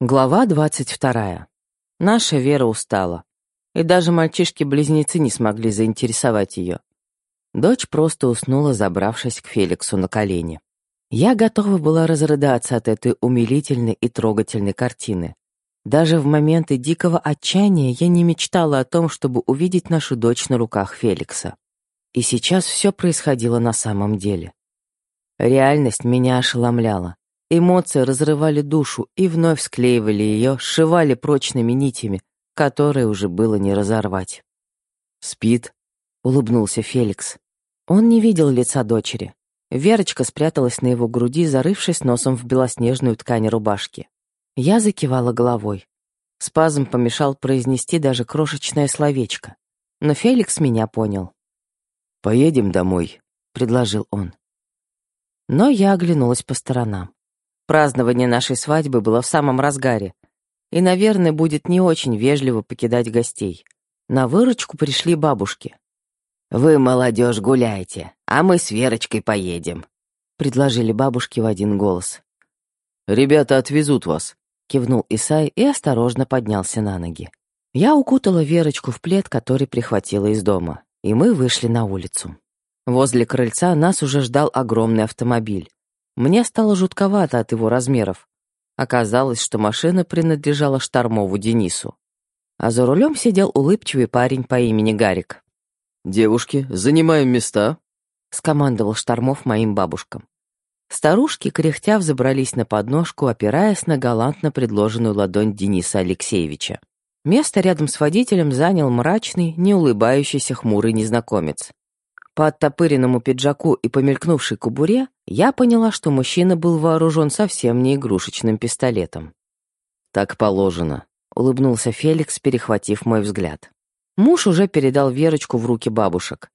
Глава двадцать вторая. Наша Вера устала, и даже мальчишки-близнецы не смогли заинтересовать ее. Дочь просто уснула, забравшись к Феликсу на колени. Я готова была разрыдаться от этой умилительной и трогательной картины. Даже в моменты дикого отчаяния я не мечтала о том, чтобы увидеть нашу дочь на руках Феликса. И сейчас все происходило на самом деле. Реальность меня ошеломляла. Эмоции разрывали душу и вновь склеивали ее, сшивали прочными нитями, которые уже было не разорвать. «Спит?» — улыбнулся Феликс. Он не видел лица дочери. Верочка спряталась на его груди, зарывшись носом в белоснежную ткань рубашки. Я закивала головой. Спазм помешал произнести даже крошечное словечко. Но Феликс меня понял. «Поедем домой», — предложил он. Но я оглянулась по сторонам. Празднование нашей свадьбы было в самом разгаре, и, наверное, будет не очень вежливо покидать гостей. На выручку пришли бабушки. «Вы, молодежь, гуляйте, а мы с Верочкой поедем», — предложили бабушки в один голос. «Ребята отвезут вас», — кивнул Исай и осторожно поднялся на ноги. Я укутала Верочку в плед, который прихватила из дома, и мы вышли на улицу. Возле крыльца нас уже ждал огромный автомобиль. Мне стало жутковато от его размеров. Оказалось, что машина принадлежала Штормову Денису. А за рулем сидел улыбчивый парень по имени Гарик. «Девушки, занимаем места», — скомандовал Штормов моим бабушкам. Старушки, кряхтя, взобрались на подножку, опираясь на галантно предложенную ладонь Дениса Алексеевича. Место рядом с водителем занял мрачный, неулыбающийся хмурый незнакомец. По оттопыренному пиджаку и помелькнувшей кубуре я поняла, что мужчина был вооружен совсем не игрушечным пистолетом. «Так положено», — улыбнулся Феликс, перехватив мой взгляд. Муж уже передал Верочку в руки бабушек.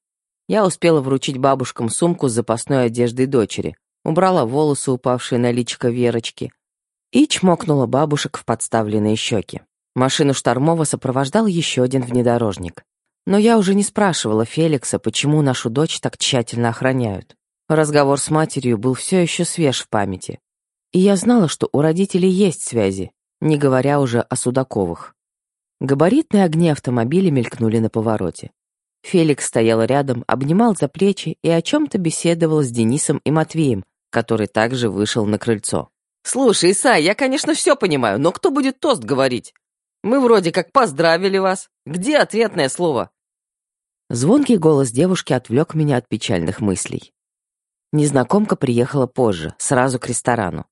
Я успела вручить бабушкам сумку с запасной одеждой дочери, убрала волосы, упавшие на личико Верочки, и чмокнула бабушек в подставленные щеки. Машину Штормова сопровождал еще один внедорожник. Но я уже не спрашивала Феликса, почему нашу дочь так тщательно охраняют. Разговор с матерью был все еще свеж в памяти. И я знала, что у родителей есть связи, не говоря уже о Судаковых. Габаритные огни автомобиля мелькнули на повороте. Феликс стоял рядом, обнимал за плечи и о чем-то беседовал с Денисом и Матвеем, который также вышел на крыльцо. «Слушай, Исай, я, конечно, все понимаю, но кто будет тост говорить? Мы вроде как поздравили вас. Где ответное слово?» Звонкий голос девушки отвлек меня от печальных мыслей. Незнакомка приехала позже, сразу к ресторану.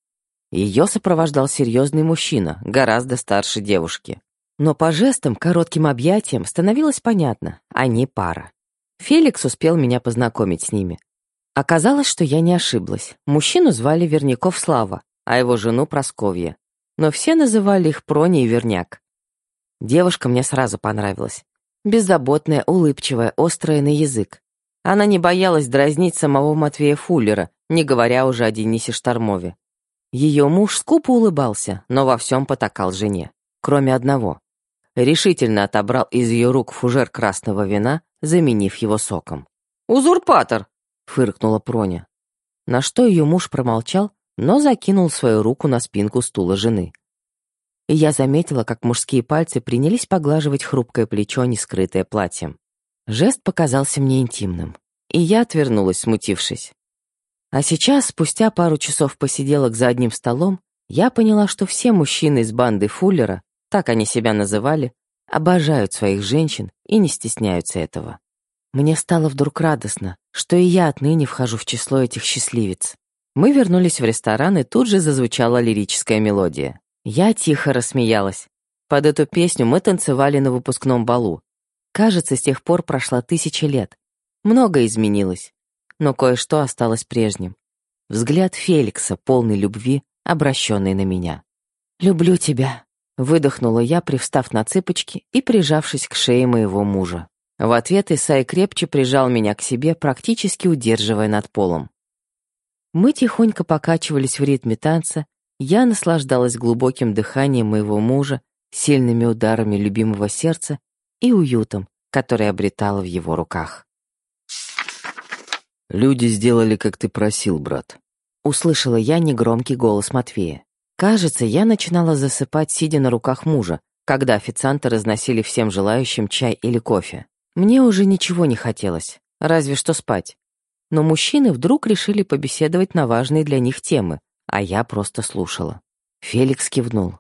Ее сопровождал серьезный мужчина, гораздо старше девушки. Но по жестам, коротким объятиям становилось понятно, они пара. Феликс успел меня познакомить с ними. Оказалось, что я не ошиблась. Мужчину звали Верняков Слава, а его жену Просковья. Но все называли их Проня и Верняк. Девушка мне сразу понравилась. Беззаботная, улыбчивая, острая на язык. Она не боялась дразнить самого Матвея Фуллера, не говоря уже о Денисе Штормове. Ее муж скупо улыбался, но во всем потакал жене. Кроме одного. Решительно отобрал из ее рук фужер красного вина, заменив его соком. «Узурпатор!» — фыркнула Проня. На что ее муж промолчал, но закинул свою руку на спинку стула жены и я заметила, как мужские пальцы принялись поглаживать хрупкое плечо, не скрытое платьем. Жест показался мне интимным, и я отвернулась, смутившись. А сейчас, спустя пару часов посиделок за одним столом, я поняла, что все мужчины из банды Фуллера, так они себя называли, обожают своих женщин и не стесняются этого. Мне стало вдруг радостно, что и я отныне вхожу в число этих счастливец. Мы вернулись в ресторан, и тут же зазвучала лирическая мелодия. Я тихо рассмеялась. Под эту песню мы танцевали на выпускном балу. Кажется, с тех пор прошла тысяча лет. Многое изменилось, но кое-что осталось прежним. Взгляд Феликса, полный любви, обращенный на меня. «Люблю тебя», — выдохнула я, привстав на цыпочки и прижавшись к шее моего мужа. В ответ Исай крепче прижал меня к себе, практически удерживая над полом. Мы тихонько покачивались в ритме танца, я наслаждалась глубоким дыханием моего мужа, сильными ударами любимого сердца и уютом, который обретала в его руках. «Люди сделали, как ты просил, брат», — услышала я негромкий голос Матвея. Кажется, я начинала засыпать, сидя на руках мужа, когда официанты разносили всем желающим чай или кофе. Мне уже ничего не хотелось, разве что спать. Но мужчины вдруг решили побеседовать на важные для них темы, а я просто слушала. Феликс кивнул.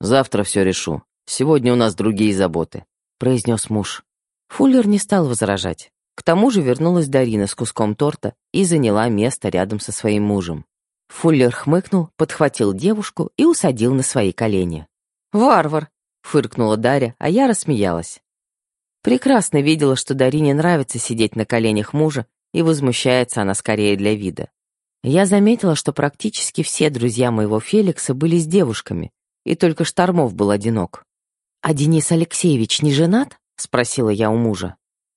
«Завтра все решу. Сегодня у нас другие заботы», — произнес муж. Фуллер не стал возражать. К тому же вернулась Дарина с куском торта и заняла место рядом со своим мужем. Фуллер хмыкнул, подхватил девушку и усадил на свои колени. «Варвар!» — фыркнула Дарья, а я рассмеялась. Прекрасно видела, что Дарине нравится сидеть на коленях мужа, и возмущается она скорее для вида. Я заметила, что практически все друзья моего Феликса были с девушками, и только Штормов был одинок. «А Денис Алексеевич не женат?» — спросила я у мужа.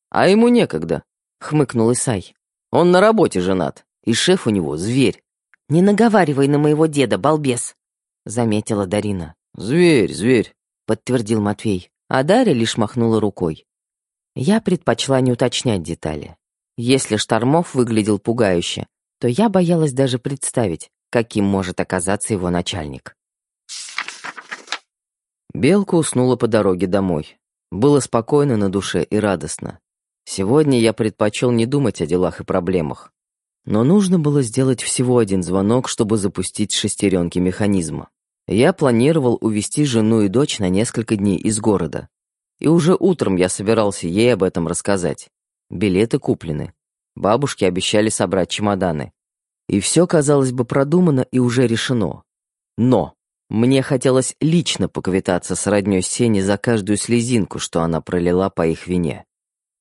«А ему некогда», — хмыкнул Исай. «Он на работе женат, и шеф у него зверь. «Не наговаривай на моего деда, балбес!» — заметила Дарина. «Зверь, зверь!» — подтвердил Матвей, а Дарья лишь махнула рукой. Я предпочла не уточнять детали. Если Штормов выглядел пугающе, то я боялась даже представить, каким может оказаться его начальник. Белка уснула по дороге домой. Было спокойно на душе и радостно. Сегодня я предпочел не думать о делах и проблемах. Но нужно было сделать всего один звонок, чтобы запустить шестеренки механизма. Я планировал увезти жену и дочь на несколько дней из города. И уже утром я собирался ей об этом рассказать. Билеты куплены. Бабушки обещали собрать чемоданы. И все, казалось бы, продумано и уже решено. Но мне хотелось лично поквитаться с роднёй Сени за каждую слезинку, что она пролила по их вине.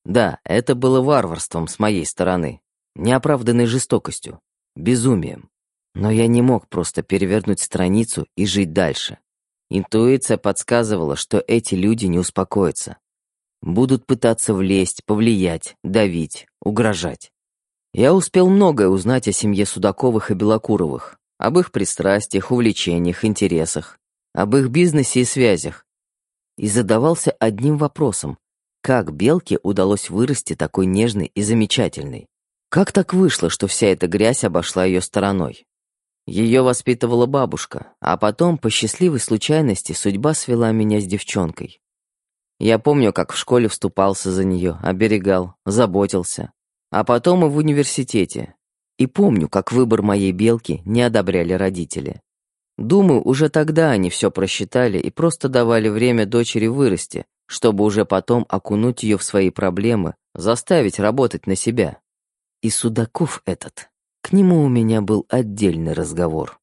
Да, это было варварством с моей стороны неоправданной жестокостью, безумием. Но я не мог просто перевернуть страницу и жить дальше. Интуиция подсказывала, что эти люди не успокоятся. Будут пытаться влезть, повлиять, давить, угрожать. Я успел многое узнать о семье Судаковых и Белокуровых, об их пристрастиях, увлечениях, интересах, об их бизнесе и связях. И задавался одним вопросом. Как Белке удалось вырасти такой нежной и замечательной? Как так вышло, что вся эта грязь обошла ее стороной? Ее воспитывала бабушка, а потом, по счастливой случайности, судьба свела меня с девчонкой. Я помню, как в школе вступался за нее, оберегал, заботился. А потом и в университете. И помню, как выбор моей белки не одобряли родители. Думаю, уже тогда они все просчитали и просто давали время дочери вырасти, чтобы уже потом окунуть ее в свои проблемы, заставить работать на себя. И Судаков этот, к нему у меня был отдельный разговор.